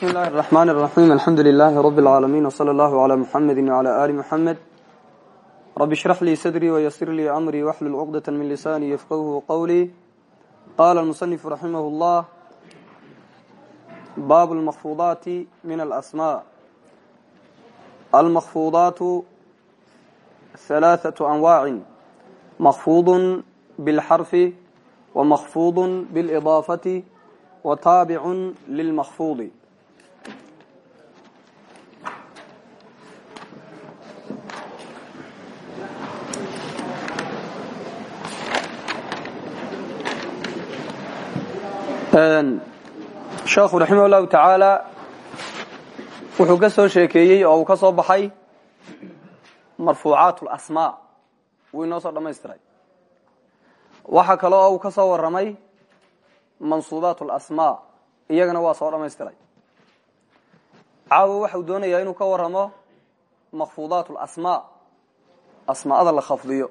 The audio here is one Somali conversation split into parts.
بسم الله الرحمن الرحيم الحمد لله رب العالمين وصلى الله على محمد وعلى آل محمد رب اشرح لي صدري ويسر لي أمري واحلل عقدة من لساني يفقهه قولي قال المصنف رحمه الله باب المخفوضات من الأسماء المخفوضات ثلاثة أنواع مخفوض بالحرف ومخفوض بالإضافة وتابع للمخفوض sheekhu raximah llahu tacaala wuxuu ka soo sheekeeyey oo uu ka soo baxay marfuucaat lasmaa wuu inoo soo dhamaystiray waxaa kale oo uu ka soo waramay mansuubaat lasmaa iyagana waa soo dhamaystiray caawa waxau doonayaa inuu ka waramo makfuudaat lasmaa asmaada la khafdiyo.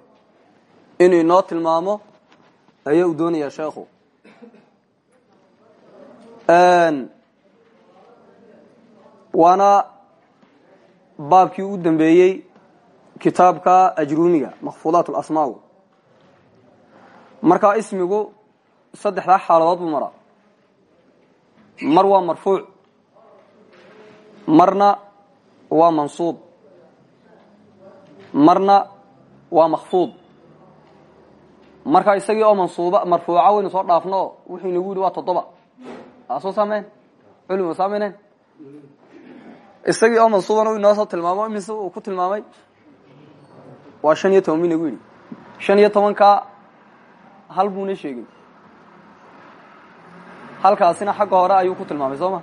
Inuu inoo tilmaamo ayaa uu doonayaa sheekhu waana baabkii u dambeeyey kitaabka ajruumiga makfuudaat lasmaa markaa ismigu saddexdaa xaaladood buu maraa. Mar waa marfuuc marna waa mansuub marna waa makfuud marka isagii oo mansuuba marfuuca waynu soo dhaafno wuxuu inagu yidhi waa toddoba soo sameyn culima saameynen isagii oo mansuubana inoo soo tilmaamo imise uu ku tilmaamay waa shan iyo toban bu inagu yidhi shan iyo tobanka hal buuna sheegin halkaasina xagga hore ayuu ku tilmaamay soo ma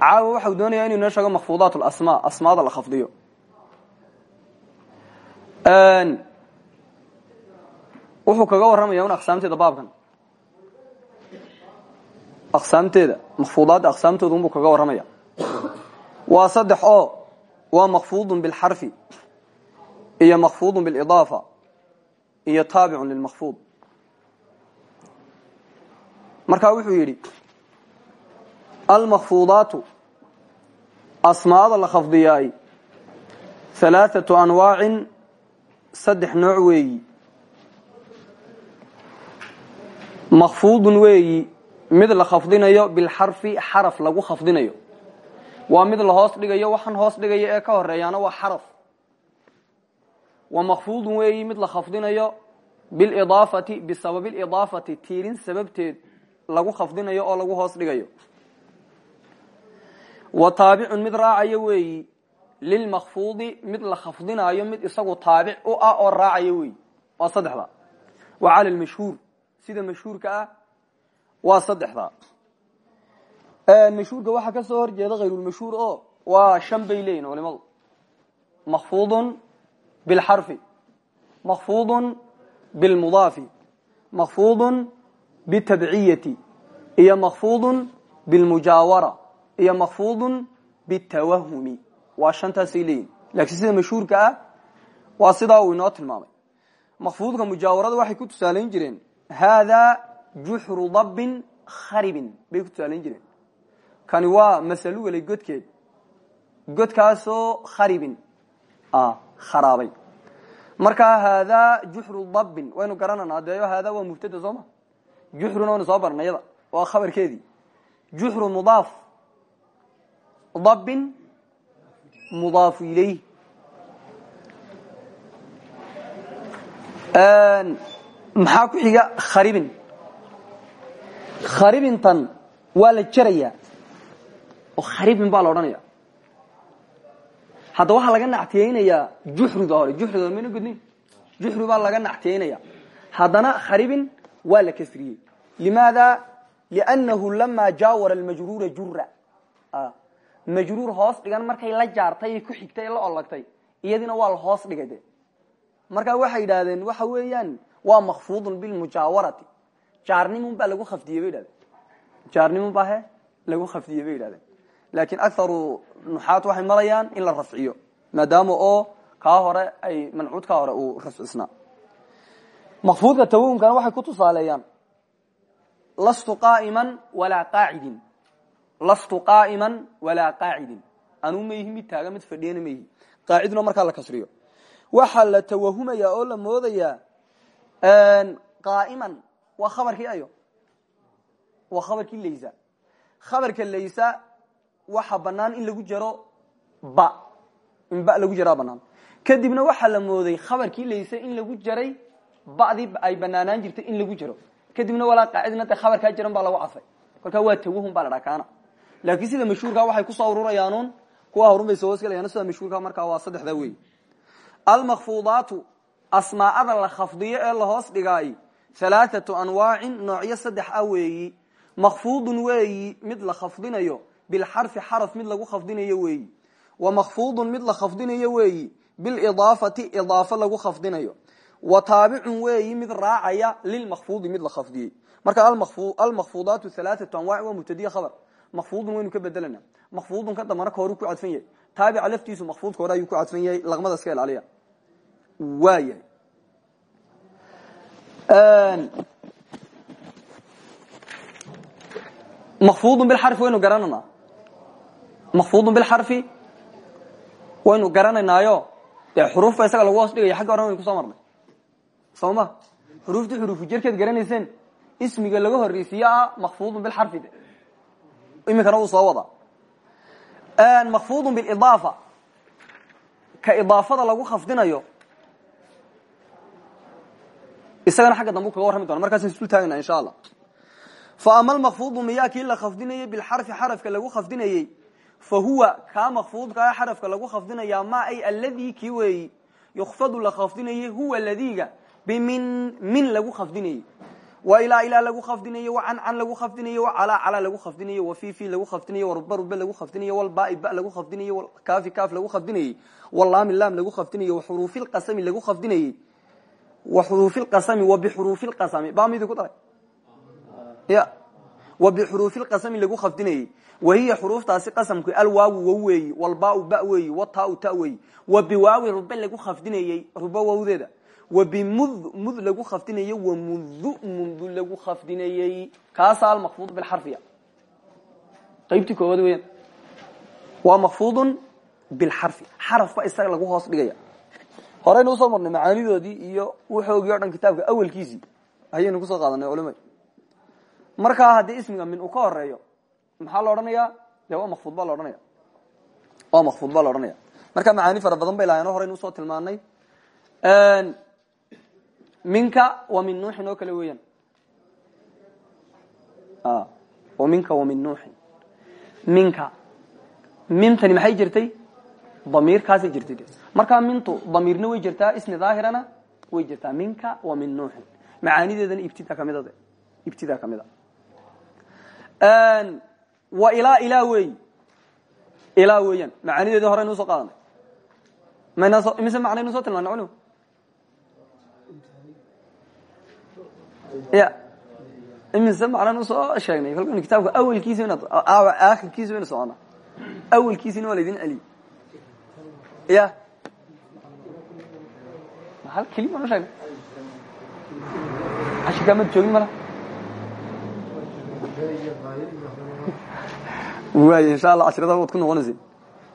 caawa waxau doonaya inu inoo sheego makfuudaat lasmaa asmaada la khafdiyo. Wuxuu kaga warramaya un aqsaamteeda baabkan aqsaamteeda makfuudaadda aqsaamtooda unbuu kaga warramaya waa saddex oo waa makfuudun bilxarfi iyo makfuudun bilidaafa iyo taabicun lilmakfuud markaa wuxuu yidhi almakfuudaatu asmaada la khafdiyaay halaathatu anwaacin saddex nooc weeyi makfuudun weeyi mid la khafdinayo bilxarfi xaraf lagu khafdinayo. Waa mid la hoos dhigayo waxaan hoos dhigayo ee ka horeeyaana waa xaraf. Wa makfuudun weeyi mid la khafdinayo bilidaafati bisababi lidaafati tiirin sababteed lagu khafdinayo oo lagu hoos dhigayo. Wa taabicun mid raacayo weeyi lilmakfuudi mid la khafdinaayo mid isagu taabic u ah oo raacayo weeyi. Waa saddexda. Wa cala lmashhuur sida mashhuurka ah waa saddexda. Mashhuurka waxaa ka soo horjeeda hayrulmashhuur oo waa shan bay leeyihiin culimadu makfuudun bilxarfi makfuudun bilmudaafi makfuudun bitabciyati iyo makfuudun bilmujaawara iyo makfuudun bitawahumi waa shantaasay leeyihiin laakiin sida mashhuurka ah waa sidaa uu inoo tilmaamay. Makfuudka mujaawarada waxay ku tusaalayn jireen haadaa juxru dabbin kharibin. Bay ku tusaalayn jireen. Kani waa masalugalay godkeed. Godkaasoo kharibin. Kharaabay. Markaa haadaa juxru dabbin waynu garananaa. Deeyo haadaa waa mubtada soo ma? Juxruna waynu soo barnay yada. Waa khabarkeedii. Juxru mudaaf. Dabbin mudaafu ilayh maxaa ku xiga kharibin kharibintan waa la jerayaa oo kharibin baa la odhanaya. Hadda waxaa laga nactiyeynayaa juxriga hore juxriga hore mayna godnin juxri baa laga nactiyeynaya haddana kharibin waa la kasriyey limaada? Liannahu lamaa jaawara almajruura jura majruur hoos dhigan markay la jaartay ku xigtay la olagtay iyadina waa hoos dhigay de. Waxay yidhaahdeen waxa weeyaan waa makfuudun bilmujaawarati jaarnimun baa lagu khafdiyey bay yidhahdeen. Jaarnimun baa he lagu khafdiyey bay yidhahdeen. Laakiin akaru nuxaat waxay marayaan in la rafciyo maadaama oo kaa hore ay mancuud kaa hore uu rafcisnaa. Makfuudka tawahumkana waxay ku tusaaleeyaan lastu qaaiman walaa qaacidin. Lastu qaaiman walaa qaacidin. Anuu maihi mid taaga mid fadhiyana maihi qaaciduna markaa la kasriyo waxaa la tawahumaya oo la moodayaa qaaiman waa khabarkii ayo? Waa khabarkii laysa khabarka laysa waxa banaan in lagu jaro ba. In ba lagu jaraa banaan. Kadibna waxaa la mooday khabarkii laysa in lagu jaray badii ay banaanaan jirtay in lagu jaro. Kadibna walaa qaacidna de khabarkaa jiran baa lagu cadfay kolkaa waa tawahum baa la dhaa kaana laakiin sida mashhuurka waxay ku soo ururayaanuun kuwa horun soo hoosgelayaan sida mashhuurka markaa waa saddexdaa wey almakfuudaatu asmaa'ada la khafdiyo ee lahoos dhigaay halaathatu anwaacin noocyo saddex ah weeyi makfuudun weeyi mid la khafdinayo bilxarfi xaraf mid lagu khafdinayo weeyi wa makfuudun mid la khafdinayo weeyi bilidaafati idaafo lagu khafdinayo wa taabicun weeyi mid raacaya lilmakfuudi mid la khafdiyey marka almakfuudaatu halaathatu anwaac waa mubtadiya khabar makfuudun waynu ka bedelana ka dambana ka horu ku cadfan yahay taabica laftiisu ayuu ku cadfan yahay laqmada iska ilaaliya makfuudun bilxarfi waynu garananaa makfuudun bilxarfi waynu garanaynaayo. Dee xuruuf ba isaga lagu hoos dhigaya xagga horan waynu ku soo marnay. Soo ma xuruuftii xuruufu jerkeed garanayseen ismiga laga horreysiiye ah makfuudun bilxarfi de iminkana uu soo wada. Makfuudun bilidaafa. Ka idaafada lagu khafdinayo isagana xagga dambe kaga warrami dona markaasn isul taagana insha allah fa ama almakfuudu miyaa kii la khafdinayey bilxarfi xarafka lagu khafdinayey fa huwa kaa makfuudkaa xarafka lagu khafdinayaa ma ay alladii kii weeyi yukfadu la khafdinayey huwa ladiga bimin min lagu khafdinayey wa ilaa ilaa lagu khafdinaye wa can can lagu khafdinaye wa calaa calaa lagu khafdinaye wa fi fi lagu khafdinaye wa ruba rube lagu khafdinaye walbaai ba lagu khafdinaye kaafi kaaf lagu khafdinayey walaami laam lagu khafdinaye wa xuruufi lqasami lagu khafdinayey wa xuruufi lqasami ba midi ku daray? Ya. Wa bixuruufi lqasami lagu khafdinayey wa hiya xuruuftaasi qasamku alwaawu wow weeyi walbaau ba weeyi wataau ta weeyi. Wa biwaawi rube lagu khafdinayey ruba wawdeeda wa bimud mud lagu khafdinayey wa mundu mundu lagu khafdinayey kaasaa almakfuud bilxarfiya qaybtii koowaad weeyaan. Waa makfuudun bilxarfi xaraf ba isaga lagu hoos dhigaya horeynu u soo marnay macaanidoodii iyo wuxoogii o dhan kitaabka awelkiisii ayaynu ku soo qaadanay culimad markaa haddii ismiga min uu ka horeeyo maxaa la odhanayaa de waa makfuud baa la odhanaya. Waa makfuud baa la odhanaya. Marka macaani fara badan bay lahayen o horeynu u soo tilmaanay. Minka wa min nuuxin oo kale weeyaan. Wa minka wa min nuuxin minka. Mintani maxay jirtay? Damiirkaasay jirtay markaa mintu damiirna way jirtaa ismi daahirana way jirtaa. Minka wa min nuuxin. Macaanideedana ibtida kamida de. Ibtida kamida wa ilaa ilaa wey ilaa weeyaan macaanideedi horeynu u soo qaadanay. Mnso mise macnaynu soo tilmaanay culima ya. Imise macnan u soo sheegnay? Kolkanu kitaabka awelkiisa inaad aakhirkiisa waynu socona. Awelkiisina waa laydin celiy ya hal keli baan u sheegnay ashikaamad joogin mala waay insha allah cashirada waad ku noqonaysa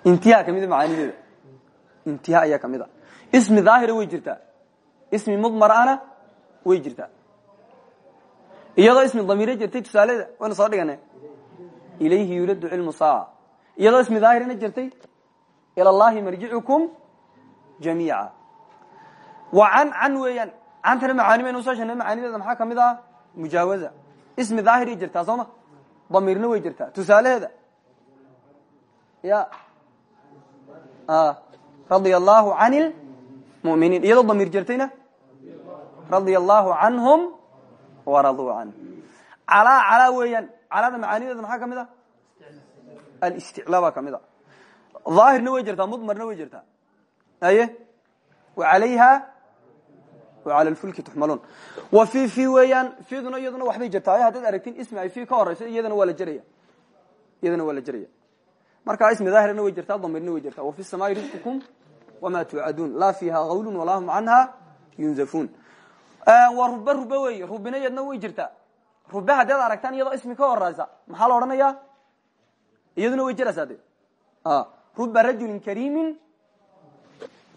intihaa kamida macaanideeda intihaa ayaa ka mid a ismi daahira way jirtaa ismi mudmarana way jirtaa iyadoo ismi damiire jirtay tusaaleda waynu soo dhigana ilayhi yuladu cilmu saaca iyadoo ismi daahirina jirtay ila llahi marjicukum jamiica wa can can weeyaan cantana macaani baynu u soo sheegnay macaanideeda maxaa ah mujaawaza ismi daahiri jirtaa soo ma way jirtaa tusaalaheeda ya. Radia allahu can lmuminiin iyadoo damiir jirtayna? Radia allahu canhum waraduu can calaa calaa weeyaan calaada macaanideeda maxaa ka mid a alisticlaa baa way jirtaa mudmarna way jirtaa aye? Wa alayha wa cala lfulki tuxmaluun wa fi fi weeyaan fiduna iyaduna waxbay jirtaa. Ay haddaad aragtin ismi ay fi ka horeyso iyadana waa la jeraya iyadana waa la jeraya markaa ismi daahirna way jirtaa damirna way jirtaa. Wafi samaai risqukum wama tuucaduun laa fiiha qawlun walaa hum canha yunzafuun. Waa ruba ruba wey rubina yadna way jirtaa. Rube haddaad aragtaan iyadoo ismi ka horeysa maxaa la odhanaya iyaduna way jiraysaa de ruba rajulin kariimin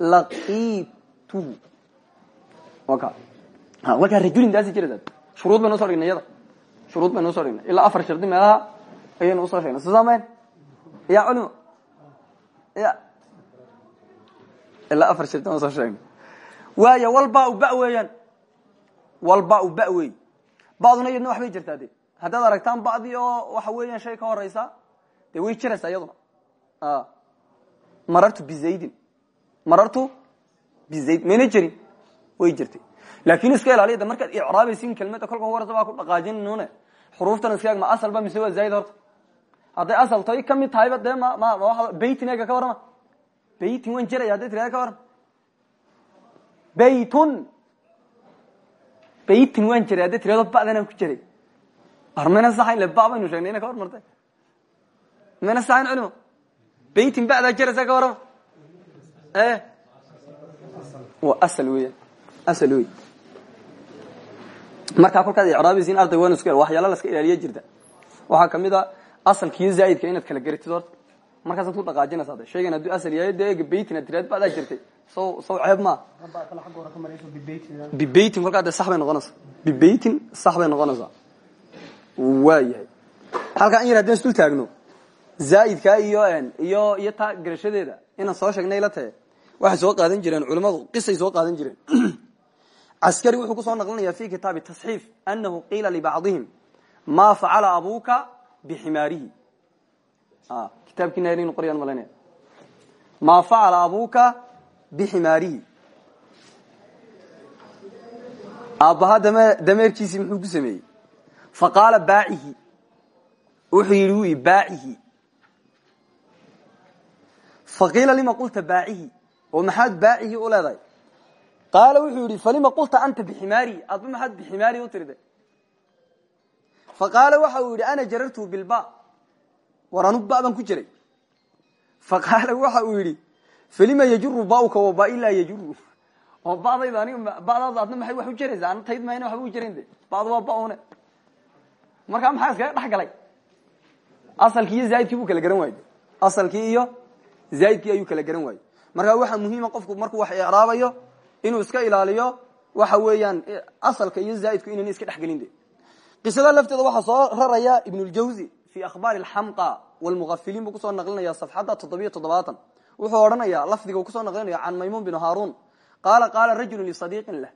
laqituhu markaa rajulin taasi jiraysaa shuruud baynu uso dhignay iyada shuruud baynu uso dhignay. Ilaa afar shardi meelaha ayaynu u soo sheegnay. Soo samayn ya culimo. Ya. Ilaa afar shardi aan u soo sheegnay. Waaya walba ba weeyaan. Walba ba wey baduna iyadna waxbay jirtaa de haddaad aragtaan badi oo waxa weeyaan shay ka horeysa de way jiraysaa iyaduna. Marartu bizaydin marartu bizayd mayna jirin way jirtay. Laakin iska ilaaliya de markaad icraabaysin kelmada kolka horeysa baa ku dhaqaajinune xuruuftan iska ma asalba mise waa zayd horta? Hadday asal tay ka mid tahayba dee ma ma baytin ega ka warrama. Baytin waan jiraya hadday tirada ka warram baytun. Baytin waan jiray hadday tirado ba'danaan ku jiray ar mayna saxayn le ba baynu sheegnay ina ka hor martay. Mayna saxayn culimo baytin ba'daa jiraysa ka warrama. E waa asal weeyaan asal markaa kolkaad icraabaysiin arday waan isku waxyaala la iska ilaaliya jirta. Waxaa ka mid a asalkiiyo zaa'idka inaad kala garatid horta markaasaad ku dhaqaajinaysa de shaygan hadduu asal yahay de ega baytin ad tiraad ba'daa jirtay. Saw saw ceeb maa bibeytin kolkaa de sax bay noqonaysaa. Bibeytin sax bay noqonaysaa. Waa yahay. Halkaa in yar haddaan isdul taagno zaa'idkaa iyo iyo iyo taa garashadeeda inaan soo sheegnay la tahe waxay soo qaadan jireen culimmadu qisay soo qaadan jireen caskari wuxuu ku soo naqlinaya fi kitaabi tasxiif anahu qiila libacdihim ma facala abuka biximaarihi. Kitaabkiina inu qoryaan malanaya ma facala abuka biximaarihi. Aabbaha dame dameerkiisii muxuu ku sameeyey. Faqaala baacihi. Wuxuu yidhi wi baacihi. Faqiila lima qulta baacihi. Oo maxaad baacihi u qaala wuxuu yidhi falima qulta anta biximaari? Adba maxaad biximaari u tirida faqaala waxa uu yidhi ana jarartu bilba. War anug ba baan ku jiray. Faqaala waxa uu yidhi falima yajuru bauka waba ilaa yajuru oo badayda anig badaada adna maay wax u jaraysaa? Ana tayd mayna waxba u jarayn de bad waa baune markaa maxaa iskaga dhex galay? Asalkii iyo zaaidkii buu kala garan waayey. Asalkii iyo zaaidkii ayuu kala garan waayey. Markaa waxaa muhiima qofku markuu wax icraabayo inuu iska ilaaliyo waxa weeyaan asalka iyo zaaidku inayna iska dhexgelin de. Qisada lafteeda waxaa soo raraya ibnuljawzi fi akhbaari alxamqa walmughafiliin buu ku soo naqlinaya safxadda toddobiyo toddobaatan wuxuu odhanaya lafdiga uu ku soo naqlinaya can maymuun bin haarun qaala qaala rajulu lisadiiqin lah.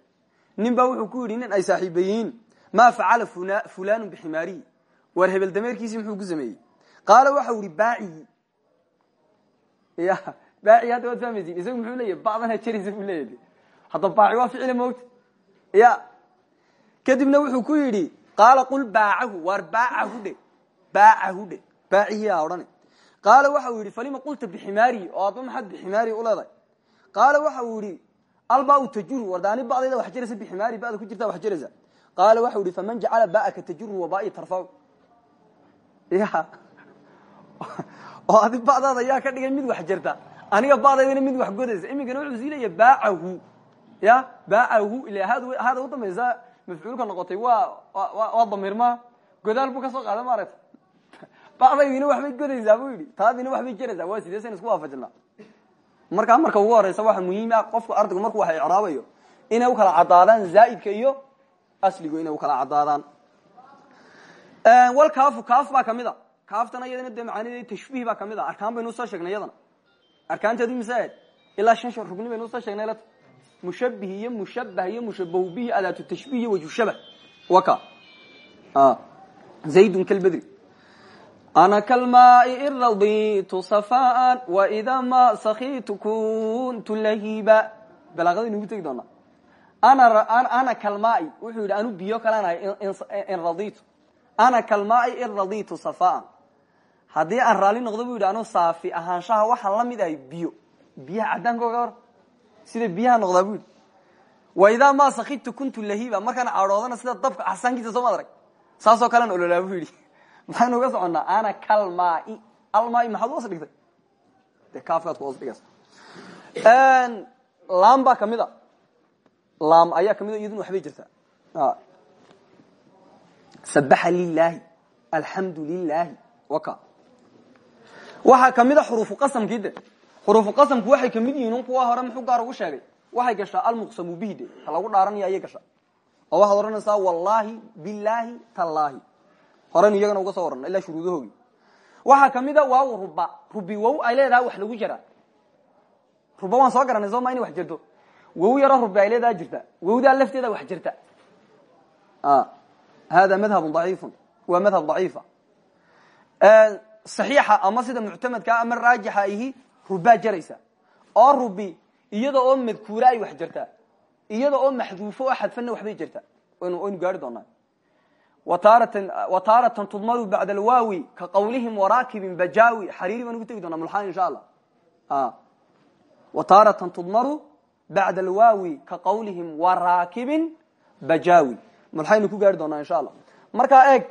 Nin baa wuxuu ku yidhi nin ay saaxiiba yihiin maa facala fulanu biximaarihi war hebel dameerkiisii muxuu ku sameeyey. Qaala waxau ihi baacihi ya baaci hadda waad fahmaysin isagu muxuu leeyahy bacdana jaraysa buu leeyahy hadda baaci waa ficila moogta. Ya kadibna wuxuu ku yidhi qaala qul baacahu waar baacahu dhe. Baacahu dhe. Baacihi a odhane. Qaala waxa uu yidhi falima qulta biximaarihi oo adba maxaad biximaarihi u leedahay. Qaala waxa uu yidhi alba tajuru wardaani badayda wax jiraysa biximaari bada ku jirta wax jiraysa qaala waxau ihi faman jacala ba'aka tajuru wabai tarfacu ya oo adi badaada yaa ka dhigay mid wax jirta aniga badaydana mid wax godaysa. Iminkana wuxuu sii leeya baacahu ya baacahu ila hada u dambaysa mafcuulka noqotay waa waa damiirma godaal buu ka soo qaada maaragta badaydina waxbay godaysaa buu yidhi taadina waxbay jiraysaa waa sideesan isku waafajinaa. Markaa marka ugu horeysa waxa muhiim ah qofku ardaygu markuu wax icraabayo inay u kala cadaadaan zaaidka iyo asligu inay u kala cadaadaan. Wal kaafu kaaf baa ka mid kaaftana iyadana dee macaanideed tashbiih baa ka mid arkaan baynu u soo sheegnay iyadana. Arkaanteedu mise ilaa shan rugni baynu u soo sheegnay mushabih iyo mushabah iyo mushabahu bihi adaatu tashbih iyo wajushabah waka zaydun kalbedri ana kalmaai in raditu safaan waida ma sakitu kuntu lahiba balaaqada inugu tegi doonaa ana kalmaai wuxuu yidhi anu biyo kalanahay in raditu. Ana kalmaai in raditu safaan. Haddii aan raalli noqdo bu yidhi anu saafi ahaanshaha waxaan la mid ahay biyo. Biyaha cadaankooga hor sida biyaha noqdaa bu yidhi waidaa ma sakitu kuntu lahiba markaan cadhoodana sida dabka xasaankiisa soo ma arag saasoo kalean ololaa bu yidhi. Maxaynu uga soconnaa ana kalmaai. Almaai maxaad hoos dhigtay de kaafkaad ku hoos dhigaysa laam baa ka mid a. Laam ayaa ka mid a iyaduna waxbay jirtaa. Sabaxa lilaahi alxamdu lilaahi waka. Waxaa kamida xuruufu qasamkii de xuruufu qasamku waxay ka mid yihiin un kuwa hore muxuu gaar ugu sheegay. Waxay gashaa almuqsamu bihi de ta lagu dhaaranaya ayay gashaa. Oo waxaad odhanaysaa wallaahi bilaahi tallaahi. Horen iyagana uga soo warana ilaa shuruudahoogi waxaa kamida waaw ruba rubi wow ay leedahay wax lagu jaraa. Ruba waan soo garanay soo ma inay wax jirto. Wow yaro rubi ay leedaha jirta. Wowdaa lafteeda wax jirta. Hada madhabun daciifun. Waa madhab daciifa. Saxiixa ama sida muctamadkaa ama raajixa ihi rubaa jaraysa. Oo rubi iyada oo madkuura ay wax jirtaa iyada oo maxduufo oo xadfanna waxbay jirtaa waynu gaari doonaa. Wataaratan tudmaru bacda alwaawi ka qawlihim waraakibin bajawi xariiri baan ugu tegi doonaa mulxaan insha allah wataaratan tudmaru bacda alwaawi ka qawlihim waraakibin bajawi mulxaynu ku gaari doonaa insha allah markaa eeg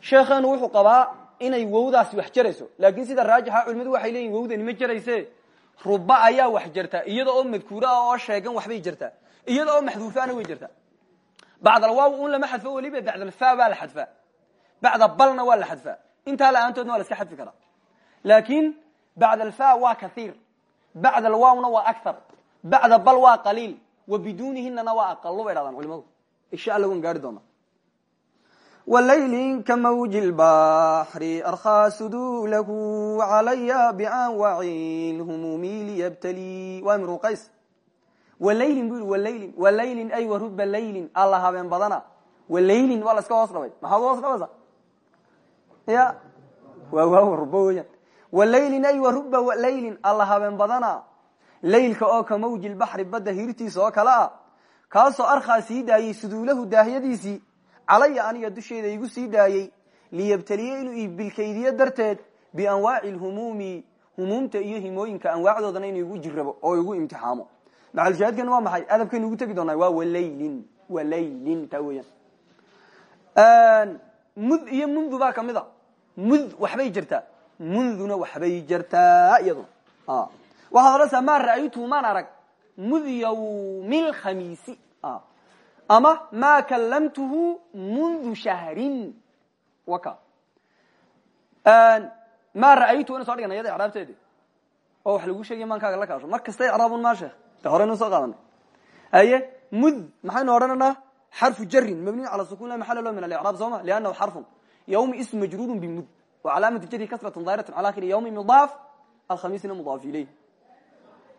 sheekheenu wuxuu qabaa inay wowdaasi wax jarayso. Laakin sida raajixa culimadu waxay leeyihiin wowdani ma jarayse ruba ayaa wax jarta iyada madkuura ah oo sheegan waxbay jirtaa iyada oo maxduufaana way jirtaa bacd alwaaw un lama xadfo weliba bacd alfa baa la xadfaa bacda balna waa la xadfaa intaa la'aantoodna waa la iska xadfi karaa laakin bacd alfa waa kaiir bacd alwaawna waa akthar. Bacda bal waa qaliil. Wa bidunihinana waa aqalo bay dhahdaan culimadu insha alla wan gaari doona wlayli kamawji lbaxri arkhaa sudulahu calaya bianwaci lhumumi liyabtali waa imru qays walaylin bu yidhi walaylin walaylin ay waruba laylin alla habeen badana walaylin waa la iska hoos dhabay maxaad hoos dhabaysa ya waa waaw ruba weeyaan walaylin ay waruba laylin alla habeen badana laylka oo ka mawji lbaxri badda hirtiisa oo kale ah kaasoo arkhaa sii daayey suduulahu daahyadiisii calaya aniga dusheeda igu sii daayey liyabtaliye inuu ibilkaydiyo darteed bianwaaci lhumuumi humuumta iyo himooyinka anwaacdoodana inuu igu jirabo oo igu imtixaamo. Maxalshaahidkana waa maxay? Adabkaynu ugu tegi doonaa waa walaylin walaylin taa mud iyo mundu baa ka mid a. Mud waxbay jirtaa munduna waxbay jirtaa iyaduna. Waxaad odhanaysaa maa ra'aytuhu maan arag? Mud yawmi ama ma kallamtuhu mundu shahrin. Ma ra'aytu waynu so dhigana yada icraabteedi. Oo wax lagu sheegay maankaaga la kaasho. Mar kasta icraabun maa sheekh. De horeynu soo qaadanay. Aye mud maxaynu odhanaynaa xarfu jarin mabniyu cala sukun la maxala lo min alicraab soo ma liannahu xarfun. Yawmi ism majruurun bimud wa calaamatu jari kasratun daahiratan cala akhiri yawmi mudaaf. Alkhamiisina mudaaf ilayh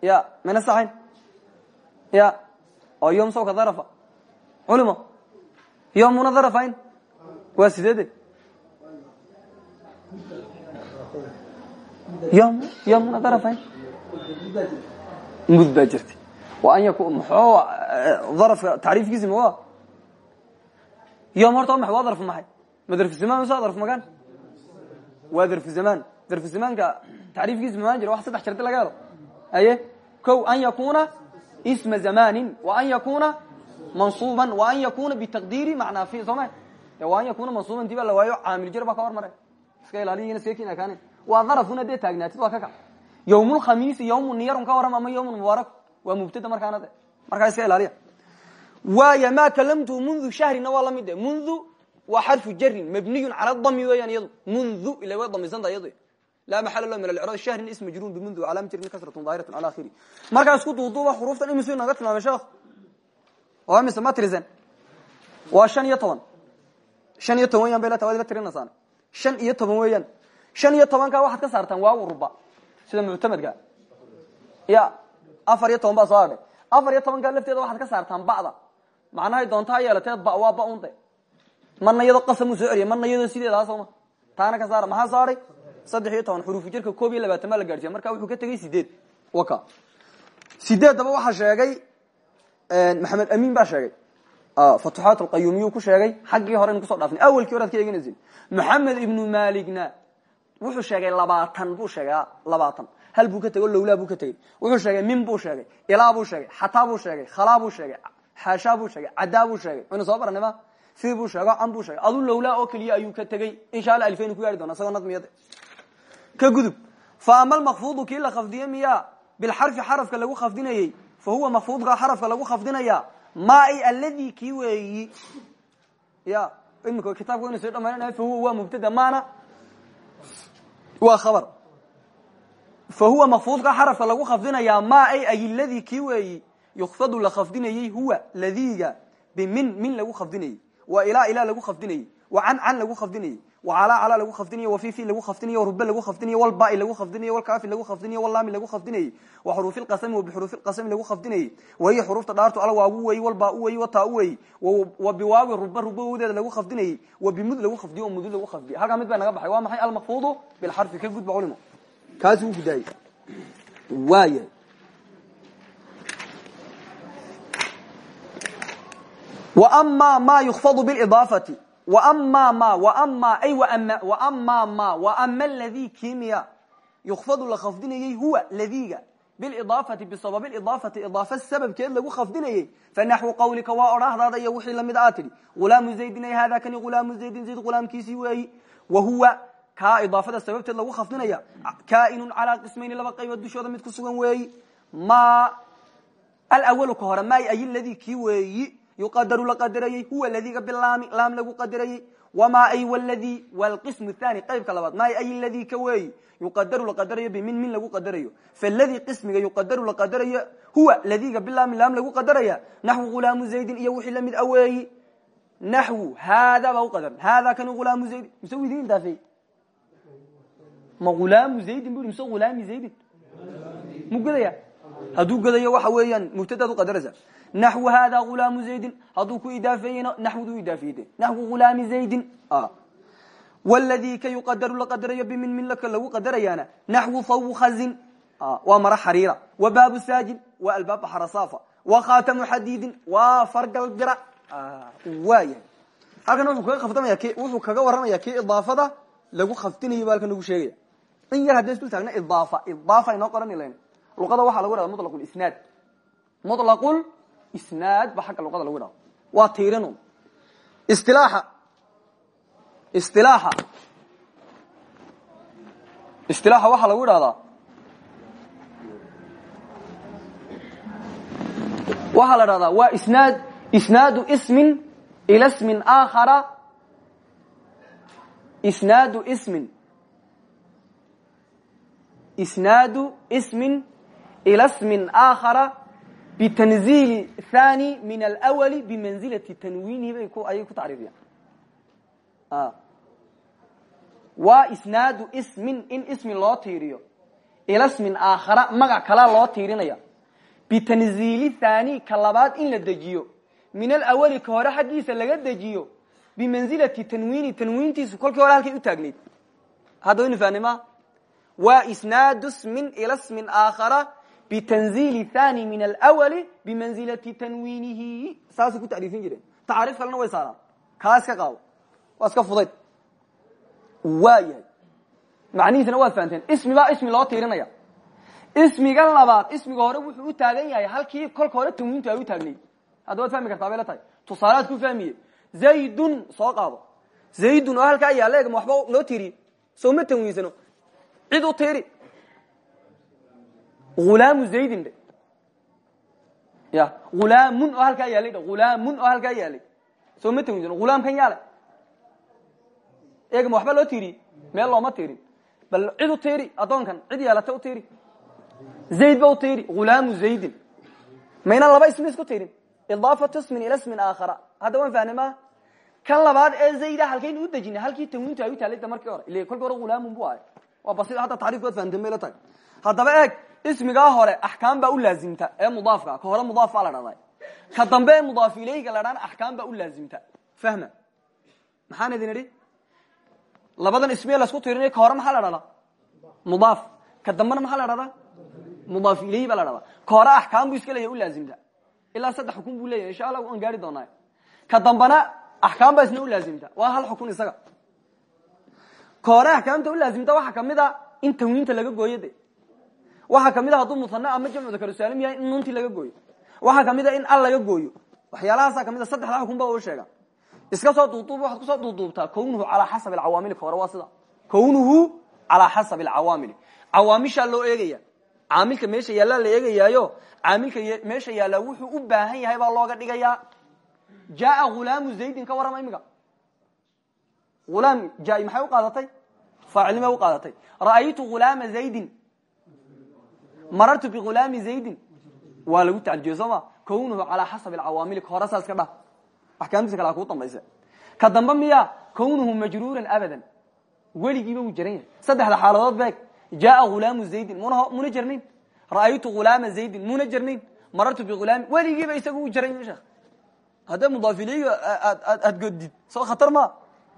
ya mayna saxayn ya. Oo yom sawka darafa culimo yomuna darafayn? Waa sideede. Yom yomuna darafayn? Mud baa jirta wa an yakun maxoo darafka tacriifkiisi ma wa yom horta wa maxay waa darfu maxay? Ma darfu zamaan mase waa darfu makaan waa darfu zamaan. Darfu zamaanka tacriifkiisi mamaan jira wax saddex jardi laga helo. Aye ko an yakuna isma zamanin wa an yakuna mansuuban wa an yakuna bitaqdiiri macnaa fi soo ma wa an yakuna mansuuban dii baa la waayo caamil jir baa ka hormaray iska ilaaliyin iska kin akaane waa darafuna dee taagnaatid waa ka kac yawmulkhamiisi yawmun niyarun ka waram ama yawmun mubaarak waa mubtada markaana de markaa iska ilaaliya waaya ma kalamtu mundu shahrina waa la mid de mundu waa xarfu jarin mabniyun cala dami weeyaan iyadu mundu ila way damisanta iyadu laa maxala lo min alcraab shahrin ism majruun bimundu calaama jirin kasratun daahiratan cala akhiri markaa isku duuduuba xuruuftan imisu inaga tilmaamay sheekh waa mise ma tirisan? Waa shan iyo toban. Shan iyo toban weyan bay lata waad ila tirinaysaane shan iyo toban weeyaan. Shan iyo tobanka waxaad ka saartaan waaw ruba sida muctamadka ya afar iyo toban baa soo afar iyo tobanka lafteeda waxaad ka saartaan ba'da. Macnahay doonta ha ba waa ba unde marna iyadoo soo celiya marna iyadoo sooma taana ka saara maxaa soo hadhay saddex jirka koob iyo la gaadhsiya marka wuxuu ka tegey sideed waka. Sideeddaba waxaa sheegay maxamed amin baa sheegay. Fatuxaat alqayumiyu ku sheegay xaggii hore aynu kuso dhaafnay. Awelkii horaad ka eeganaysin maxamed ibnu maligna wuxuu sheegay labaatan buu sheegay labaatan. Hal buu ka tegey o lowlaa buu ka tegey. Wuxuu sheegay min buu sheegay ilaa buu sheegay xataa buu sheegay khalaa buu sheegay xaashaa buu sheegay caddaa buu sheegay. Waynu soo baranay ma? Buu sheego can buu sheegay. Adu lowlaa oo keliya ayuu ka tegey. Insha alla alifaynu ku gaari doona isagoo nadmiyada ka gudub fa ama almakfuudu kii la khafdiye miya bilxarfi xarafka lagu khafdinayey fa huwa makfuudka xarafka lagu khafdinaya maai aladi kii weeyi ya imika kitaabka inu soo dhamaynanay fahuwa waa mubtada maana waa khabar fa huwa makfuudka xarafka lagu khafdinayaa ma ay ladii kii weeyi yukfadu la khafdinayey huwa ladiga bimin min lagu khafdinayey wa ilaa ilaa lagu khafdinayey an an lagu afdinayy al al lagu afdinay i lagu afdinay rub lagu afdinay lba lagu afdinay lkafi lagu afdinay lami lagu afdinayy waxruuf اqasmi bixruuf اqasmi lagu afdinayy wayi xuruufta dhaartu al waagu wey lba wey ta wey wabiwaawi rub rubawdeeda lagu afdinayy wabimud lagu afdiy mudud lagu afdiy halkaa mid baa naga baxay. Waa maxay almaqfudu bilxarfi ka gudba culimo. Kaasuu gudaayey waaya ma ma yufadu bidaafati ma ma ma ma ma ladii kimiya yukfadu la khafdinayey huwa ladiga biidaafati bisabab idaafati idaafo sababkeed lagu khafdinayey fanaxwu qawlika waa odhaahdaada iyo wixii la mid aa ah tidhi ulaamu zaydin ay haada kani ulaamu zaydin zayd ulaamkiisii weeyi. Wahuwa kaa idaafada sababteed lagu khafdinaya kaainu calaa qismayni laba qaybood dushooda mid ku sugan weeyi. Ma alawalu ka hore may ay ladii kii weeyi yuqadaru la qadarayey huwa ladiga bilaami laam lagu qadarayey wamaa ay wladii wlqism thani qaybka labaad maay ay ladii ka weeyi yuqadaru la qadarayo bimin min lagu qadarayo faladii qismiga yuqadaru la qadarayo huwa ladiga bilaami laam lagu qadaraya naxwu hulaamu zaydin iyo wixii la mid aweeyi naxwu haada baa uqadaran haada kan hulaamu zaydin mise idin daafey ma hulaamu zaydin bu mise hulaami zaydin mu godaya hadduu godayo waxa weeyaan mubtadaad uqadaraysa naxwu hada hulaamu zaydin hadduu ku idaafeeyena naxwudu idaafiyde naxwu hulaami zaydin wladii ka yuqadaru la qadarayo bimin min laka lagu qadarayaana naxwu fawkhazin waa mara xariira wa baabu saajin waa albaaba xarasafa wa khatamu xadiidin waa fargal bira waaya halkan wuxuu kaga kafdamaya wuxuu kaga waramaya kii idaafada lagu khafdinayo ba halkan nagu sheegaya in yar hadda isdul taagna idaafa idaafa inoo qoran layn luqada waxaa lagu hahda mutlaq isnaad mutlaqul isnaad ba xagga luqada lagu dhahdo waa tiirin istilaaxa. Istilaaxa. Istilaaxa waxaa lagu idhahdaa waxaa la dhahdaa waa isnaad isnaadu ismin ila smin aakhara. Isnaadu ismin. Isnaadu ismin ila smin aakhara bitanziili thani min alwali bimanzilati tanwiinihi bay ayay ku tacriifiyaan waa isnaadu ismin in ismi loo tiiriyo ila smin aakhara magac kalaa loo tiirinaya bitanziili thani ka labaad in la dejiyo min alawali ka hore xaggiisa laga dejiyo bimanzilati tanwiini tanwiintiisu kolkii hore halkay u taagnayd hadda ila smin aakhara bitanziili thani min alwali bimanzilati tanwiinihi saasay ku tacriifin jireen tacaariif kalena way saaraan kaa iska qaado waa iska fudayd waa yahay macnihiisna waad fahanteen ismi baa ismi loo tiirinaya ismiga labaad ismiga hore wuxuu u taagan yahay halkii kolka hore tanwiintu ay u taagnayd hadda waad fahmi kartaa bay la tahay tusaaleaad ku fahmiye zaydun soo qaado zaydun oo halkaa yaalla eegma waxba loo tiiriye soo ma tanwiinsano cid u tiiri hulaamu zaydin dhe ya hulaamun oo halkaa yaalay dhe hulaamun oo halkaa yaalay. Soo ma tanwiinsano hulaamkan yaale eegma waxba loo tiiriyey meel looma tiirin bal cid u tiiri addoonkan cid yeelata u tiiri zayd ba u tiiri hulaamu zaydin. Mayna laba ismi isku tiirin idaafatu ismin ila ismin aakhara. Hadda waan fahnay ma? Kan labaad ee zayda halkaynu u dejinay halkii tanwiintu ay u taallayda markii hore. Ile kolka hore hulaamun bu ahay. Waa basid hadda tacriifka waad fahanteen bay la tahay haddaba eeg ismigaa hore axkaam baa u laazimta ee mudaafka ka hore mudaaf baa la dhahday ka dambe ee mudaaf ilayga la dhaan axkaam baa u laazimta. Fahma? Maxaan idin idhi? Labadan ismiye lasku tirinay ka hore maxaa la dhahdaa mudaaf. Ka dambena maxaa la dhahdaa mudaaf ilayhi baa la dhahdaa ka hore axkaam bu iska leeyahy u laazimta. Ilaa saddex xukun buu leeyahy insha allah waan gaari doonaa. Ka dambana axkaam baa isna u laazimta. Waa hal xukun isaga. Ka hore axkaamta u laazimta waxaa ka mid a in tanwiinta laga gooyo de waxaa ka mid a hadduu musane ama jamcu dakar saalim yahay in nuuntii laga gooyo. Waxaa ka mid in al laga gooyo. Waxyaalahaasa ka mid a saddexdaa xukun ba u sheega. Iska soo duuduub waxaad ku soo duuduubtaa kownuhu calaa xasabi alcawaamili ka hore waa sida. Kownuhu calaa xasabi alcawaamili cawaamishaa loo eegaya. Caamilka meesha yaallaa la eegayaayo. Caamilka meesha yaallaa wuxuu u baahan yahay baa looga dhigayaa jaaa hulaamu zaydin ka warrama imiga ulaam ja maxay u qaadatay? Faacilnimay u qaadatay? Ra'aytu ghulaama zaydin marartu bighulaami zaydin. Waa lagu tacaljiye soo ma kownuhu calaa xasabi alcawaamili hore saas ka dhah axkaamtiisa kale a kuu dambayse. Ka dambe miya kownuhu majruuran abadan. Weligiiba wuu jaran yahay. Saddexda xaaladood beeg. Jaaa hulaamu zaydin. Muna muna jarnayn. Ra'aytu hulaama zaydin. Muna jarnayn. Marartu bighulaami weligiiba isaga u jaran yahay sheekh. Haddee mudaafileyga aad godid soo khatar ma?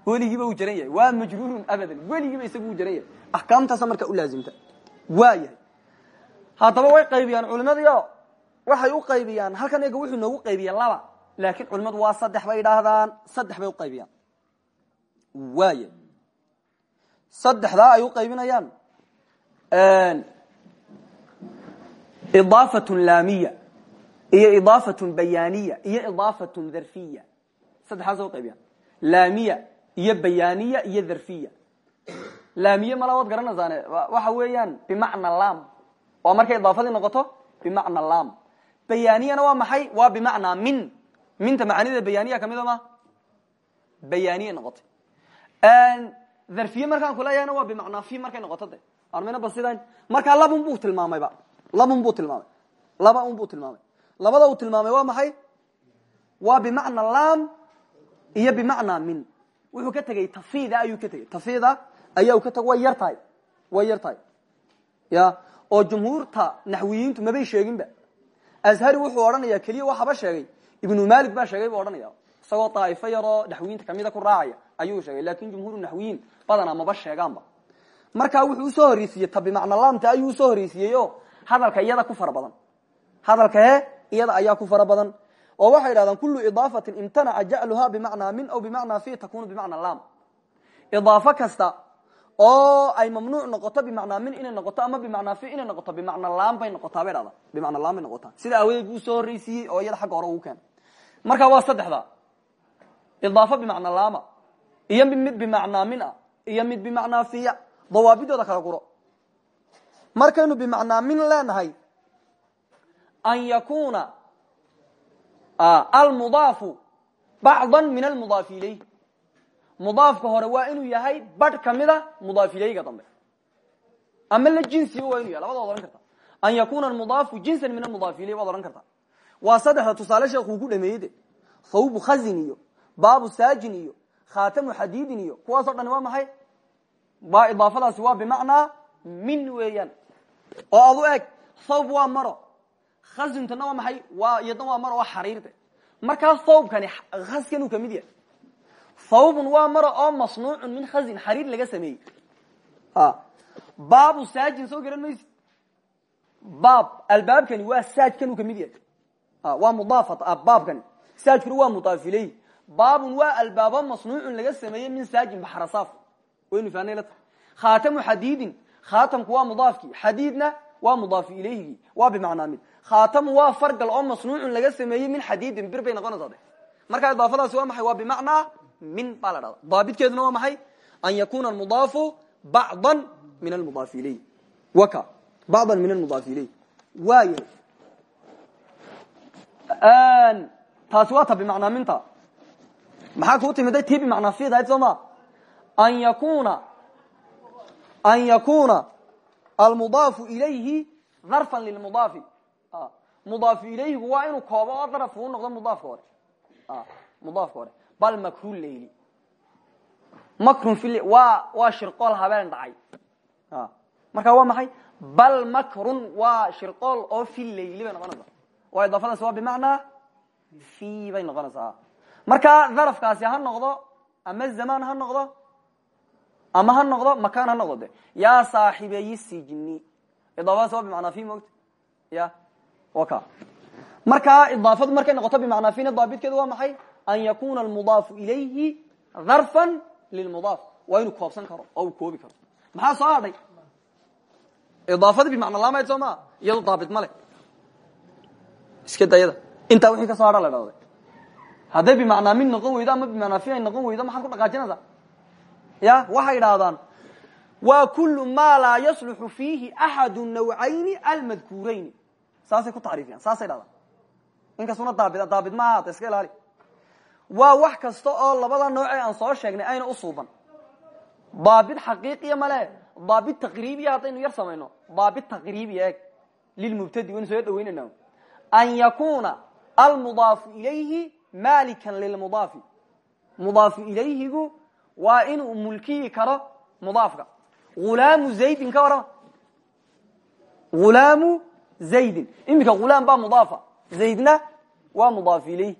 Weligiiba uu jaran yahay. Waa majruurun abadan. Weligiiba isaga u jaran yahay. Axkaamtaasa marka u laazimta. Waa yahay haddaba way qaybiyaan culimadii waxay u qaybiyaan. Halkan ega wuxuu noogu qaybiya laba. Laakiin culimadu waa saddex bay idhaahdaan saddex bay uqaybiyaan waay saddexdaa ay u qaybinayaan. Idaafatun laamiya iyo idaafatun bayaaniya iyo idaafatun dharfiya saddexdaas u qaybiyaan. Laamiya iyo bayaaniya iyo dharfiya laamiye mala waad garanaysaane waxa weeyaan bimacna lam waa markay idaafadii noqoto bimacna lam bayaaniyana waa maxay? Waa bimacnaa min. Minta macaanida bayaaniya kamida ma? Bayaaniya noqotay. Dharfiye markaan kuleeyahayna waa bimacnaa fi markay noqoto de. Armayna basidan markaa labun buu tilmaamayba labun buu tilmaamay. Laba un buu tilmaamay. Labada uu tilmaamay waa maxay? Waa bimacna lam iyo bimacnaa min. Wuxuu ka tegey tafida ayuu ka tegey. Tafida ayaa ka teg. Way yar tahay way yar tahay ya oo jumhuurta naxwiyiintu mabay sheeginba. Ashari wuxuu odhanaya keliya waxaba sheegay. Ibnu malik baa sheegay buu odhanaya isagoo daa'ifo yaroo naxwiyiinta kamida ku raacaya ayuu sheegay laakiin jumhuur naxwiyiin badanaa maba sheegaanba. Marka wuxuu u soo horeysiiyey ta bimacna laamta ayuu u soo horeysiiyey o hadalka iyada ku fara badan. Hadalka he iyada ayaa ku fara oo waxay idhahdaan kulu idaafatin imtanaca jacluha bimacnaa min aw bimacnaa fi takunu bimacna lam idaafo kasta oo ay mamnuuc noqoto bimacnaa min inay noqoto ama bimacnaa fi inay noqoto bimacna lam bay noqotaa bay dhahdaa. Bimacna lam bay noqotaa. Sida aawadeed buu u soo horeysiiyey oo iyada xagga hore ugu keenay marka waa saddexda. Idaafo bimacna lama iyo mid bimacnaa min a. Iyo mid bimacnaa fiya dawaabidooda kala guro. Markaynu bimacnaa min leenahay an yakuna almudaafu bacda min almudaafi ilayh mudaafka hore waa inuu yahay badh mudaaf ilayga dambe. Ama la jinsiba waa inu yahay labada waad karta. An yakuna almudaafu jinsan min almudaaf ilayh waad ohan karta. Waa saddexda tusaale sheekuu ku dhameeyey de thawbu khazin iyo baabu saajin iyo khatamu dhani waa maxay? Waa idaafadaasi waa bimacnaa min weeyaan. Oo adu eg thawb waa maro. Khazintana waa maxay? Waa iyadna waa maro waa xariirte. Markaa thawbkani khaskanuu ka mid thawbun waa maro oo masnuucun min khazin xariir laga sameeyey. Baabu saajin soo garan maysi baab albaabkani waa saajkanuu ka mid yahay. Waa mudaafat baabkani saajkuna waa mudaaf ileyh baabun waa albaabo masnuucun laga sameeyey min saajin baxrasaaf waynu fahnay la tahay. Khaatamu xadiidin. Khaatamku waa mudaafkii xadiidna waa mudaaf ilayhigii waa bimacnaa mid. Khaatamu waa fargal oo masnuucun laga sameeyey min xadiidin bir bay noqonaysaa de markaa idaafadaasi waa maxay? Waa bimacnaa min baa la dhahda daabitkeeduna waa maxay? An yakuna almudaafu bacdan min almudaaf ilayh waka bacdan min almudaaf ilayh waaya taasi waa ta bimacnaa minta. Maxaa kuu timiday tii bimacnaa fidahayd soo ma? An yakuna an yakuna almudaafu ilayhi dharfan lilmudaafi. Mudaafu ilayhigu waa inuu koobo oo daraf uu noqdo mudaafka hore. Mudaafka hore bal makru leyli. Makrun fi waa waa shirqool habeen dhacay. Marka waa maxay? Bal makrun waa shirqool oo fi leyli bay noqonaysaa. Waa idaafadaasi waa bimacnaa fi bay noqonaysaa. Marka darafkaasi ha noqdo ama zamaan ha noqdo ama ha noqdo makaan ha noqdo de yaa saaxibeeyi sijni idaafadaas waa bimacnaa fi mogta ya markaa idaafadu markay noqoto bimacnaa fina daabitkeedu waa maxay an yakuna almudaafu ilayhi dharfan lilmudaaf waa inuu koobsan karo oo uu koobi karo maxaa soo hadhay idaafadii bimacna laamayd soo maa iyado daabit ma le iska dayada intaa wixii ka soo hadha la dhahday hadday bimacnaa min noqon weydo ama bimacnaa fi ay noqon weydo maxaad ku dhaqaajinaysaa ya waxay idhaahdaan waa kulu ma laa yasluxu fiihi axadu nawcayni almadkuurayni saasay ku tacriifiyaan saasay dhahdaan inkastuna daabit daabit ma ahaata iska ilaali waa wax kasta oo labada nooc ee aan soo sheegnay ayna u suuban. Daabit xaqiiqiya male daabit taqriibiya haddaynu yar samayno. Daabit taqriibiya eeg. Lilmubtadi waynu soo dhaweynayna an yakuna almudaafu ilayhi malikan lilmudaafi mudaafu ilayhigu waa inuu mulkiyi karo mudaafka. Hulaamu zaydin ka warama hulaamu zaydin. Iminka hulaam baa mudaafa. Zaydna waa mudaaf ilayhi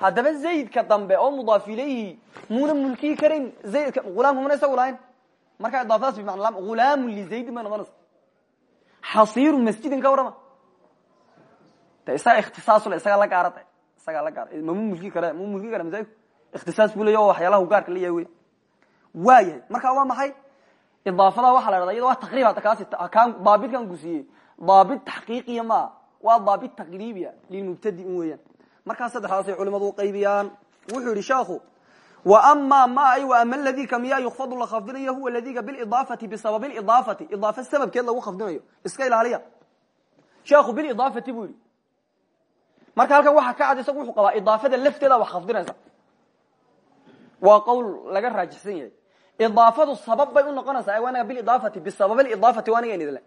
haddaba zaydka dambe oo mudaaf ilayhi muuna mulkiyi karayn zaydka hulaamka muna isagu lahayn markaa idaafadaas bimana hulaamu lizaydin bay noqonaysa xasiiru masjidin ka warrama. De isaga ikhtisaasule isagaa la gaara isagaa la gaara mamu mulki kare mamu mulki kare masaajidku ikhtisaas buu leya oo waxyaalaha gaarka la yahay wey waa yahay marka waa maxay? Idaafada waxaa la dhahda iyada waa taqriib hadda kaasi kaan daabitkan gusiiyey daabit taxqiiqiya maa waa daabit taqriibiya lilmubtadi un weeyaan markaan saddexdaasay culimadu uqaybiyaan wuxuu yidhi sheekhu wama ma ay ama ladii ka miyaa yukfadu la khafdinayo huwa ladiga bilidaafati bisababi lidaafati idaafo sababkeed lagu khafdinayo. Iska ilaaliya. Sheekhu bilidaafati buu yidhi. Marka halkan waxa ka cad isagu wuxuu qabaa idaafada lafteeda wax khafdinaysa. Waa qowl laga raajixsan yahay. Idaafadu sabab bay unoqonaysaa wana bilidaafati bisababi lidaafati waaniga nidle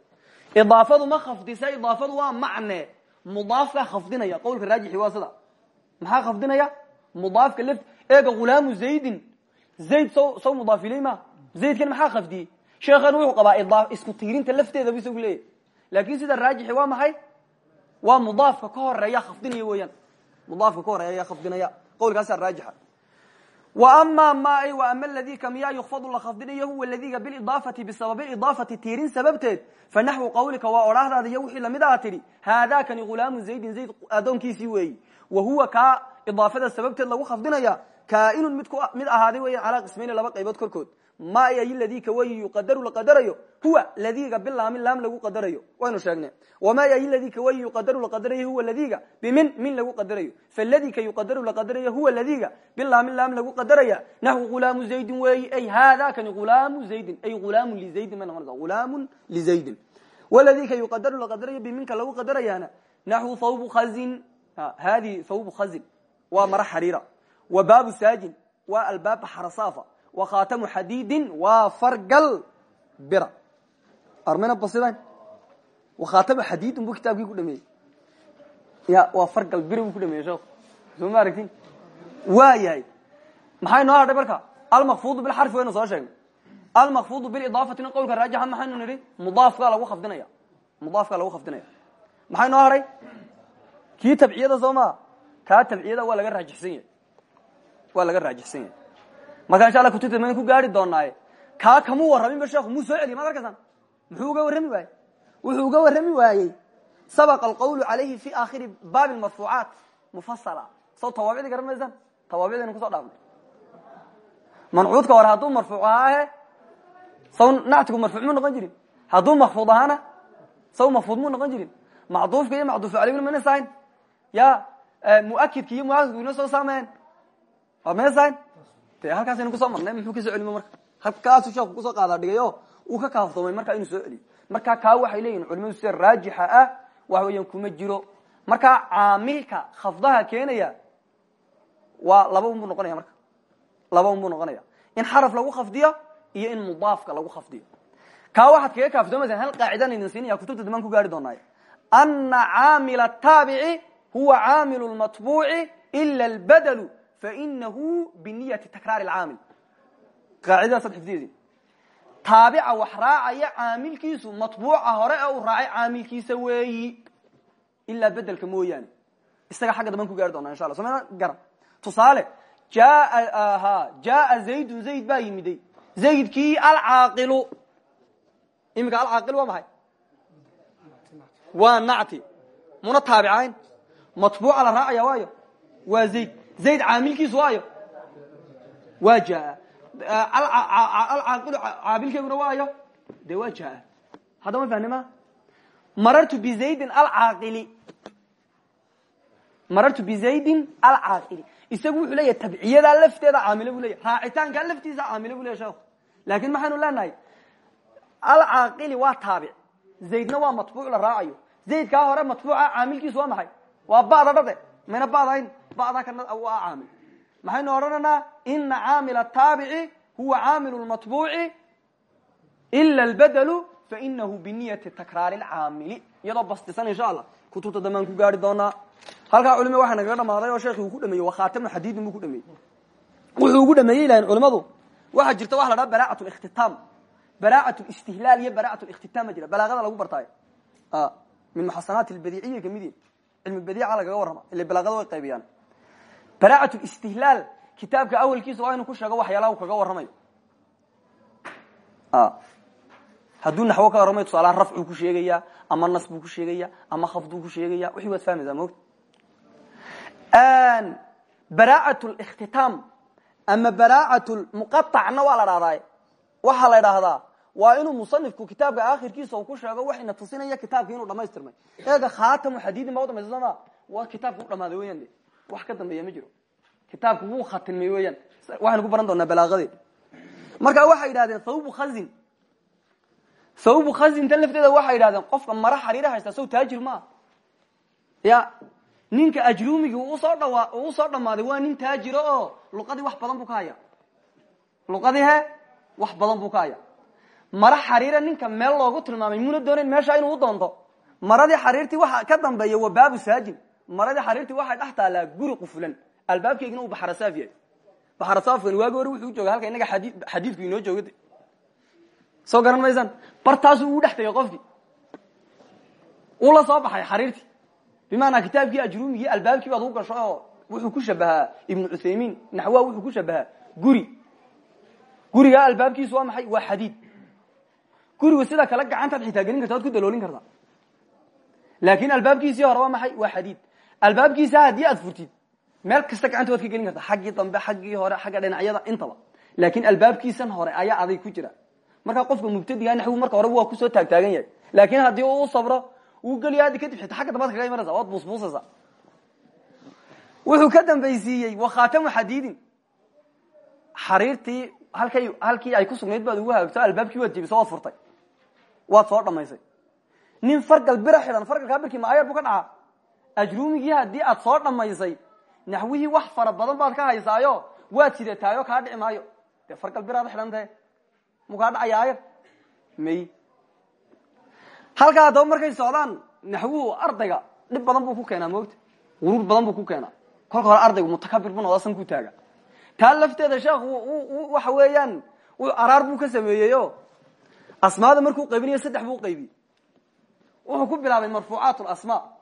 idaafadu ma khafdisa idaafadu waa macne. Mudaafka khafdinaya. Qowlka raajixi waa sida maxaa khafdinaya mudaafka l eega hulaamu zaydin. Zayd s soo mudaaf iley ma? Zaydkan maxaa khafdiyey sheekhan wuxuu qabaa isku tiirinta lafteeda bu isagu leeyahy laakin sida raajixi waa maxay? Waa mudaafka ka horreeya khafdinaya weeyaan. Mudaafka ka horreeya khafdinaya qawlkaasaa raajixa. Wama ma ay ama ladii kamiya yukfadu la khafdinayo huwa ladiga biidaafati bisababi idaafati tiirin sababteed. Fa naxwu qawlika waa odhaahdaada iyo wixii la mid aha tidhi haadakani hulaamu zaydin zayd adoonkiisii weeyi wa huwa kaa idaafada sababteed lagu khafdinaya kaainun mid ahaaday weya calaa qismayni laba qaybood korkood. Ma ay ladika wey yuqadaru la qadarayo huwa ladiga bilaami laam lagu qadarayo waynu sheegnay. Wama ay ladika wey yuqadaru la qadarayo huwa ladiga bimin min lagu qadarayo faladika yuqadaru la qadarayo huwa ladiga bilaami laam lagu qadaraya naxwu hulaamu zaydin weeyi ay haadakani hulaamu zaydin ay hulaamu lizaydin bay noqonaysa hulaamun lizaydin waladika yuqadaru la qadarayo biminka lagu qadarayaana naxwu thawbu khazin hadi thawbu khazin waa mara xariira wa baabu saajin waa albaaba xarasafa wa khatamu xadiidin waa fargal bira armina basidan wa khatamu xadiidin buu kitaabkii ku dhameeyey ya waa fargal bira buu ku dhameeyey sheekhu soo ma aragtin waa yahay maxay noo hadhay marka almakfudu bilxarfi waynu soo sheegnay almakfudu bilidaafatina qowlka raajixa maxaynu nidhi mudaafkaa lagu khafdinaya mudaafkaa lagu khafdinaya maxay noo hadhay kii tabciyada soo maa kaa tabciyada waa laga raajixsan yahay. Waa laga raajixsan yahay. Marka insha alla kutubta maynu ku gaari doonaaye kaa kamuu warraminba sheekhu muu soo celiy maad arkaysan? Muxuu uga warrami waayey? Wuxuu uga warrami waayey. Sabaqa alqawlu calayhi fi aakhiri baabi marfuucaat mufasala saw tawaabicdi garan maysaan tawaabicdaynu kuso dhaafnay mancuudka hore hadduu marfuuc ahaahe saw nactigu marfuuc muu noqon jirin? Hadduu makfuud ahaana saw makfuud muu noqon jirin? Macduufka iyo macduufu caleyhna mana sahayn ya muakidka iyo muakidku ina soo saameen waa sahayn de halkaasaynu ku soo marnay muxuu ka soo celima marka halkaasuu sheeku ku soo qaadaa dhigay o uu ka kaaftoomay markaa inuu soo celiyo marka kaa waxay leeyihiin culimadu sida raajixa ah wax weeyaan kuma jiro markaa caamilka khafdaha keenaya waa laba un buu noqonaya marka laba un buu noqonaya in xaraf lagu khafdiyo iyo in mudaafka lagu khafdiyo kaa waxaad kaga kaaftoomaysaa hal qaacidaan idin siinaya kutubta damaan ku gaari doonaayo ana caamil ataabici huwa caamil lmatbuuci ila albadlu fainahu biniyati takraari lcaamil qaacidadaasad xifdiyeedi taabica wax raacaya caamilkiisu matbuuca hore ee uu raacay caamilkiisa weeyi ilaa bedelka mooyaane isaga xagga daban ku gaari doonaa insha alla somana garan tusaale jaa jaa zaydun zayd baa yimiday zaydkii alcaaqilu iminka alcaaqil waa maxay waa nacti muna taabicayn matbuuca la raacaya waayo? Waa zayd. Zayd caamilkiisu waayo? Waa jaa. Alcaaqilu caabilkeeguna waayo? De waa jaa. Hadda ma fahni ma marartu bizaydin alcaaqili. Marartu bizaydin alcaaqili. Isagu wuxuu leeyahay tabciyadaa lafteeda caamile bu leyahy raacitaankaa laftiisa caamile bu leyahy sheekhu laakin maxaynu leenahay alcaaqili waa taabic. Zaydna waa matbuuc la raacayo. Zaydkaa hore matbuuca caamilkiisu waa maxay waa ba'da dhade mayna badayn ba'daa kana waa caamil. Maxaynu odhanaynaa ina caamila taabici huwa caamilu matbuuci ila lbadlu fainahu biniyati takraari lcaamili iyadoo bastisan insha allah. Kutubta dambaan ku gaari doonaa. Halkaa culima waxaa nagaga dhamaaday oo sheekhi uu ku dhameeyey wakhaatama xadiidin buu ku dhameeyey. Wuxuu ugu dhameeyey lahayn culimadu waxaa jirta waxa la dhaha baraacat likhtitaam baraacat listihlaal iyo baraacat likhtitaam ma jira. Balaagada lagu bartaayo. Min muxasanaat lbadiiciya kamidi cilmi badiica lagaga warrama ila balaagada way qaybiyaan. Baraacat listihlaal kitaabka awalkiisa waa inuu ku sheego waxyaalaha uu kaga warramayo. Hadduu naxwo ka warramayo tusaalaha rafcuu ku sheegaya ama nas buu ku sheegaya ama khafduu ku sheegaya wixii waad fahmaysaa mogta baraacat likhtitaam ama baraacat muqaacna waa la dhahdaa waxaa la dhahdaa waa inuu musanifku kitaabka akhirkiisa ku sheego waxayna tusinaya kitaabka inuu dhamaystirmay. Eega khaatamu xadiidin baa udambaysa waa kitaabka u dhamaaday weyan de wax ka dambeeya ma jiro. Kitaabku wuu khatimay weeyaan. Waxaynu ku baran doonaa balaaqadeed marka waxay yidhahdeen thawbu khazin. Thawbu khazin tan lafteeda waxay qofka mara xariira haysta sow taajir maa ya ninka ajrumigii u soo dhawa u soo dhamaaday waa nin taajiro oo luqadii wax badan buu ka haya luqadii he wax badan buu ka haya mara xariira ninka meel loogu tilmaamay muna doonayn meesha inuu u doonto maradii xariirtii waxa ka dambeeya waa baabu saajin maradii xariirtii waxay dhex guri qufulan. Albaabkeygina uu baxarasaaf yahay. Baxarasaafkan waagi hore wuxuu jooga halka inaga xadii xadiidku inoo jooga soo garan maysaan? Bartaasuu ugu dhex tagay uu la soo baxay xariirtii. Bimaanaa kitaabkii ajrumigii albaabkii baad u gasho wuxuu ku shabahaa ibnu cuthaymiin naxwa wuxuu ku shabahaa guri. Gurigaa albaabkiisu waa maxay? Waa xadiid gurigu sida kale gacantaad xitaa gelin karta waad ku daloolin kartaa laakin albaabkiisii hore waa maxay? Waa xadiid. Albaabkiisa haddii aad furtid meel kasta gacanta waad ka gelin kartaa xaggii dambe xaggii hore xagga dhinacyada intaba. Laakin albaabkiisan hore ayaa aday ku jira. Markaa qofka mubtadiga naxwi marka hore waa ku soo taagtaagan yahay. Laakin haddii u sabro uu geliyo haddi kadib xita xagga dambaad kaga imanaysa waad buusbuusaysaa wuxuu ka dambaysiiyey wakhaatamu xadiidin. Xariirtii halkay halkii ay ku sugnayd baad ugu hagaagto albaabkii waad jebiso waad furtay waad soo dhamaysay. Nin fargal bira xidhan fargalkaa birkii maayar buu ka dhacaa. Ajrumigii haddii aad soo dhamaysay naxwihii wax fara badan baad ka haysaayo waad sidataayo kaa dhici maayo. Dee fargal biraad xidhan tahe mu kaa may. Halkaa haddaba markay socdaan naxwuhu ardayga dhib badan buu ku keenaa moogta wuruur badan buu ku keenaa. Kolka hore ardaygu mutakabir bu noda san ku taaga. Taa lafteeda sheekhu waxa weeyaan araar buu ka sameeyeyo asmaada markuu qaybinayo saddex buu qaybiyey wuxuu ku bilaabay marfuucaat lasma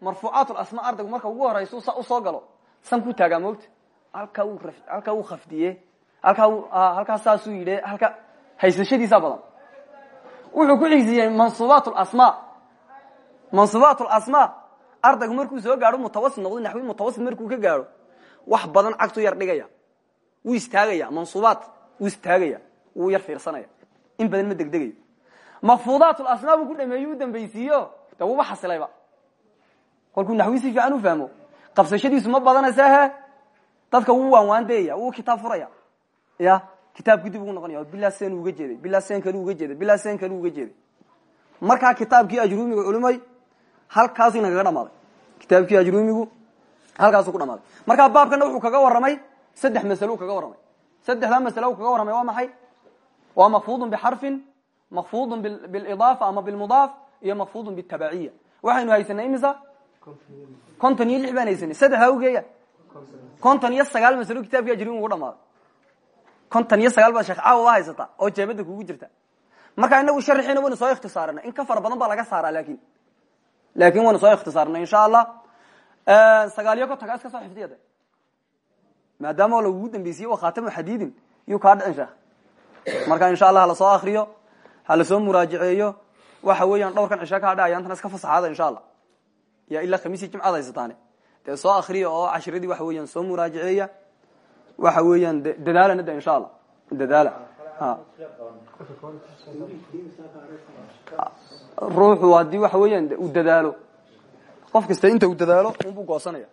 marfuucaat lasma ardaygu marka ugu horeysa u soo galo san ku taagaa moogta. Halkaa u halkaa uu khafdiye halkaa halkaa saasuu yidhi halka haysashadiisa badan. Wuxuu ku xigsiiyey mansuubaat lasma mansuubaat lasma ardaygu markuu soo gaadho mutawasit noqdo naxwi mutawasit markuu ka gaadho wax badan cagtu yar dhigaya. Wuu istaagaya mansuubaat wuu istaagaya wuu yar fiirsanaya in badan ma degdegayo makfuudaat lasmaa buu ku dhameeye u dambaysiiyo de wuba xasilayba kolkuu naxwi si fiican u fahmo. Qabsashadiisu ma badanaysa he dadka wuu waanwaandeeya wuu kitaab furaya. Ya kitaabku dib ugu noqonaya bilaa sen uga jeeday bilaa sen kale uga jeeday bilaa sen kale uga jeeday. Markaa kitaabkii ajrumiga culimay halkaasu inagaga dhamaaday. Kitaabkii ajrumigu halkaasuu ku dhamaaday. Markaa baabkana wuxuu kaga warramay saddex masalo kaga warramay. Saddexdaa masalo kaga warramay waa maxay waa makfuudun bixarfin makfuudun bilidaafa ama bilmudaaf iyo makfuudun bitabaciya waxaynu haysanay imisa konton iyo lix baan haysanay saddexdaa ugeeya konton iyo sagaal masalo kitabkii ajrumigu ku dhamaaday konton iyo sagaal baad sheekh caawa waa haysata oo jeebada kugu jirta markaa inagu sharxiina waynu soo ikhtisaarinay in ka fara badan baa laga saaraa laakiin laakin waynu soo ikhtisaarnay insha allah sagaaliyo kontonka iska soo xifdiya de maadaama lagugu dambeysiyey wa khaatamu xadiidin yuu kaa dhicin sheekh marka insha allah hala soo akriyo ha la soo muraajiceeyo waxa weeyaan dhowrkan cishe kaa dhacaya intana iska fasaxaada insha allah ya ilaa khamiisii jimcada haysataane dee soo akriya oo cashiradii waxa weeyaan soo muraajiceeya waxa weeyaan dadaalana de insha allah dadaala. Ruuxu haddii waxa weeyaan uu dadaalo. Qof kasta inta uu dadaalo unbuu goosanaya